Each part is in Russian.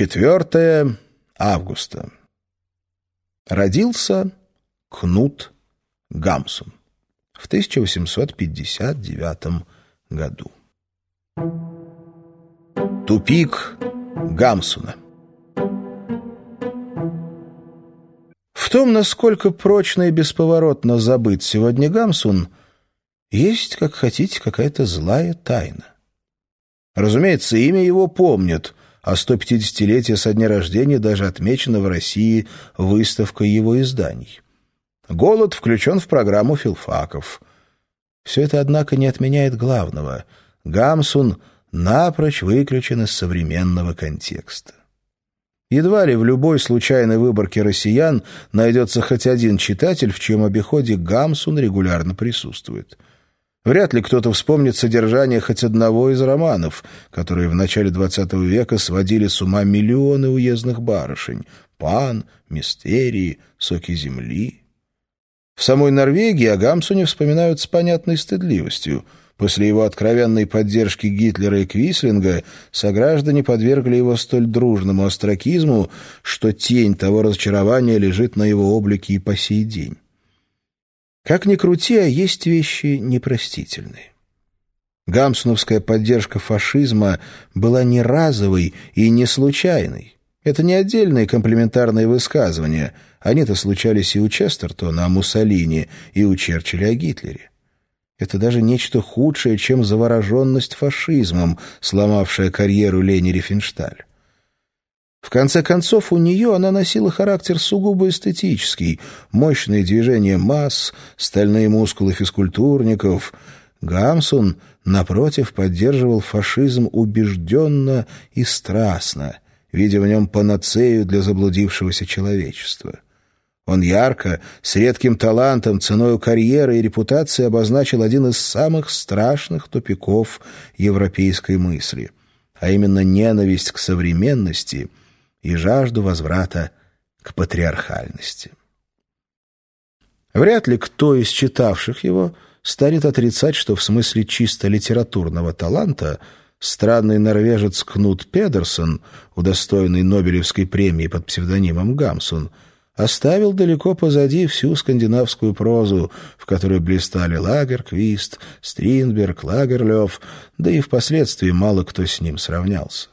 4 августа. Родился Кнут Гамсун в 1859 году. Тупик Гамсуна В том, насколько прочно и бесповоротно забыт сегодня Гамсун, есть, как хотите, какая-то злая тайна. Разумеется, имя его помнят, а 150-летие со дня рождения даже отмечено в России выставкой его изданий. Голод включен в программу филфаков. Все это, однако, не отменяет главного. Гамсун напрочь выключен из современного контекста. Едва ли в любой случайной выборке россиян найдется хоть один читатель, в чьем обиходе Гамсун регулярно присутствует – Вряд ли кто-то вспомнит содержание хоть одного из романов, которые в начале XX века сводили с ума миллионы уездных барышень — «Пан», «Мистерии», «Соки земли». В самой Норвегии о Гамсуне вспоминают с понятной стыдливостью. После его откровенной поддержки Гитлера и Квислинга сограждане подвергли его столь дружному остракизму, что тень того разочарования лежит на его облике и по сей день. Как ни крути, а есть вещи непростительные. Гамсуновская поддержка фашизма была не разовой и не случайной. Это не отдельные комплементарные высказывания. Они-то случались и у Честертона о Муссолини, и у Черчилля о Гитлере. Это даже нечто худшее, чем завороженность фашизмом, сломавшая карьеру Лени Рифеншталь. В конце концов, у нее она носила характер сугубо эстетический, мощные движения масс, стальные мускулы физкультурников. Гамсун, напротив, поддерживал фашизм убежденно и страстно, видя в нем панацею для заблудившегося человечества. Он ярко, с редким талантом, ценой карьеры и репутации обозначил один из самых страшных тупиков европейской мысли, а именно ненависть к современности — и жажду возврата к патриархальности. Вряд ли кто из читавших его станет отрицать, что в смысле чисто литературного таланта странный норвежец Кнут Педерсон, удостоенный Нобелевской премии под псевдонимом Гамсун, оставил далеко позади всю скандинавскую прозу, в которой блистали Лагерквист, Стринберг, Лагерлёв, да и впоследствии мало кто с ним сравнялся.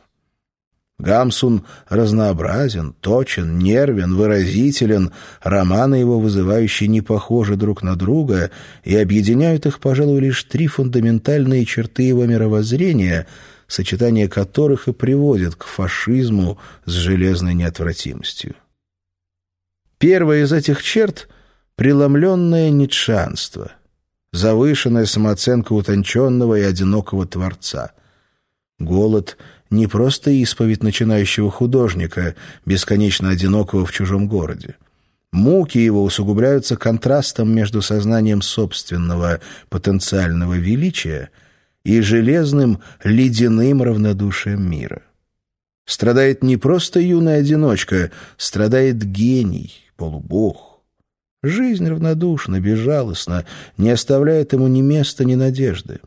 Гамсун разнообразен, точен, нервен, выразителен, романы его вызывающие не похожи друг на друга и объединяют их, пожалуй, лишь три фундаментальные черты его мировоззрения, сочетание которых и приводит к фашизму с железной неотвратимостью. Первая из этих черт — преломленное нитшанство, завышенная самооценка утонченного и одинокого творца. Голод — не просто исповедь начинающего художника, бесконечно одинокого в чужом городе. Муки его усугубляются контрастом между сознанием собственного потенциального величия и железным ледяным равнодушием мира. Страдает не просто юная одиночка, страдает гений, полубог. Жизнь равнодушна, безжалостна, не оставляет ему ни места, ни надежды.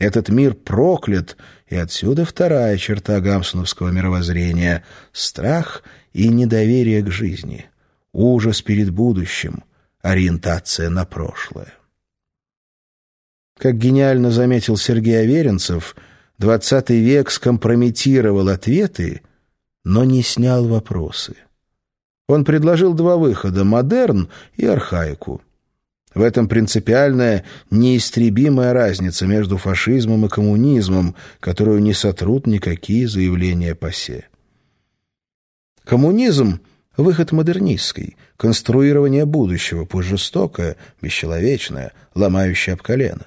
Этот мир проклят, и отсюда вторая черта гамсуновского мировоззрения — страх и недоверие к жизни, ужас перед будущим, ориентация на прошлое. Как гениально заметил Сергей Аверинцев, XX век скомпрометировал ответы, но не снял вопросы. Он предложил два выхода — модерн и архаику — в этом принципиальная, неистребимая разница между фашизмом и коммунизмом, которую не сотрут никакие заявления ПАСЕ. Коммунизм — выход модернистский, конструирование будущего, пусть жестокое, бесчеловечное, ломающее об колено.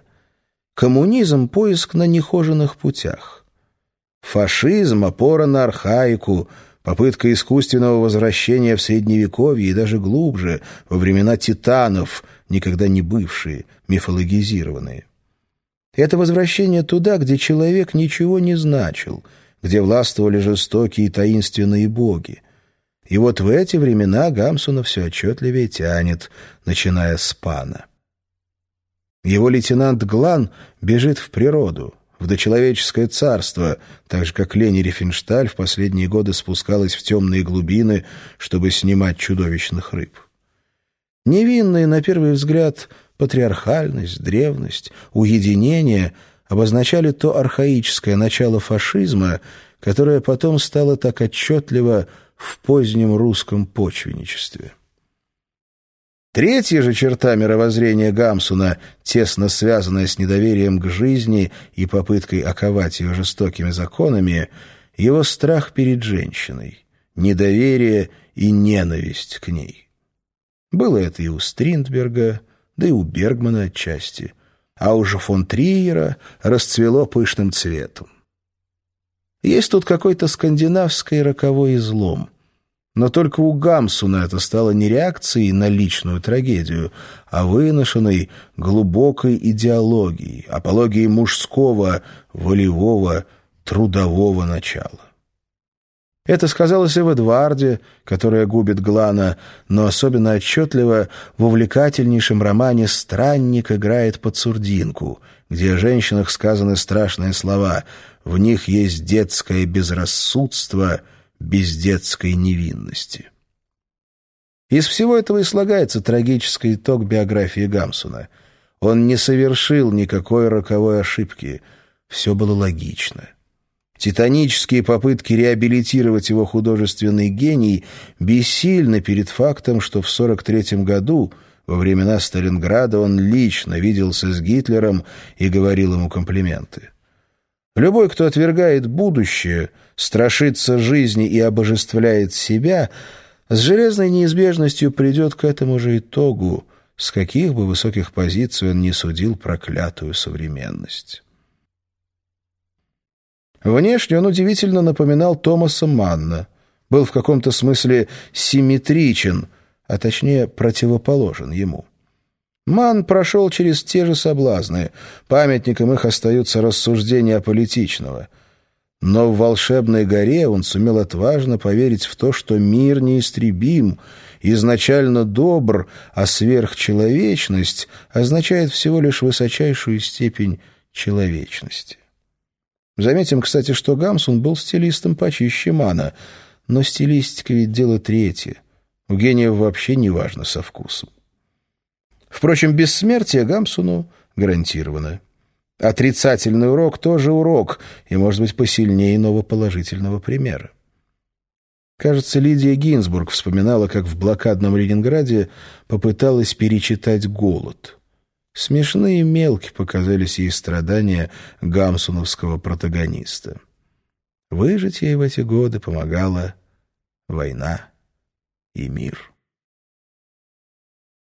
Коммунизм — поиск на нехоженных путях. Фашизм — опора на архаику — попытка искусственного возвращения в Средневековье и даже глубже, во времена титанов, никогда не бывшие, мифологизированные. Это возвращение туда, где человек ничего не значил, где властвовали жестокие и таинственные боги. И вот в эти времена Гамсуна все отчетливее тянет, начиная с пана. Его лейтенант Глан бежит в природу, в дочеловеческое царство, так же, как Лени Рифеншталь в последние годы спускалась в темные глубины, чтобы снимать чудовищных рыб. Невинные, на первый взгляд, патриархальность, древность, уединение обозначали то архаическое начало фашизма, которое потом стало так отчетливо в позднем русском почвенничестве. Третья же черта мировоззрения Гамсуна, тесно связанная с недоверием к жизни и попыткой оковать ее жестокими законами, его страх перед женщиной, недоверие и ненависть к ней. Было это и у Стриндберга, да и у Бергмана отчасти, а у фон Триера расцвело пышным цветом. Есть тут какой-то скандинавский роковой излом, но только у Гамсуна это стало не реакцией на личную трагедию, а выношенной глубокой идеологией, апологией мужского, волевого, трудового начала. Это сказалось и в Эдварде, которая губит Глана, но особенно отчетливо в увлекательнейшем романе «Странник играет под сурдинку», где о женщинах сказаны страшные слова «в них есть детское безрассудство», без детской невинности. Из всего этого и слагается трагический итог биографии Гамсуна. Он не совершил никакой роковой ошибки. Все было логично. Титанические попытки реабилитировать его художественный гений бессильны перед фактом, что в 43 году, во времена Сталинграда, он лично виделся с Гитлером и говорил ему комплименты. Любой, кто отвергает будущее, страшится жизни и обожествляет себя, с железной неизбежностью придет к этому же итогу, с каких бы высоких позиций он не судил проклятую современность. Внешне он удивительно напоминал Томаса Манна, был в каком-то смысле симметричен, а точнее противоположен ему. Ман прошел через те же соблазны. Памятником их остаются рассуждения политичного. Но в «Волшебной горе» он сумел отважно поверить в то, что мир неистребим, изначально добр, а сверхчеловечность означает всего лишь высочайшую степень человечности. Заметим, кстати, что Гамсун был стилистом почище Мана, но стилистика ведь дело третье. У гениев вообще не важно со вкусом. Впрочем, бессмертие Гамсуну гарантировано. Отрицательный урок тоже урок, и, может быть, посильнее иного положительного примера. Кажется, Лидия Гинзбург вспоминала, как в блокадном Ленинграде попыталась перечитать «Голод». Смешные и мелки показались ей страдания гамсуновского протагониста. Выжить ей в эти годы помогала война и мир.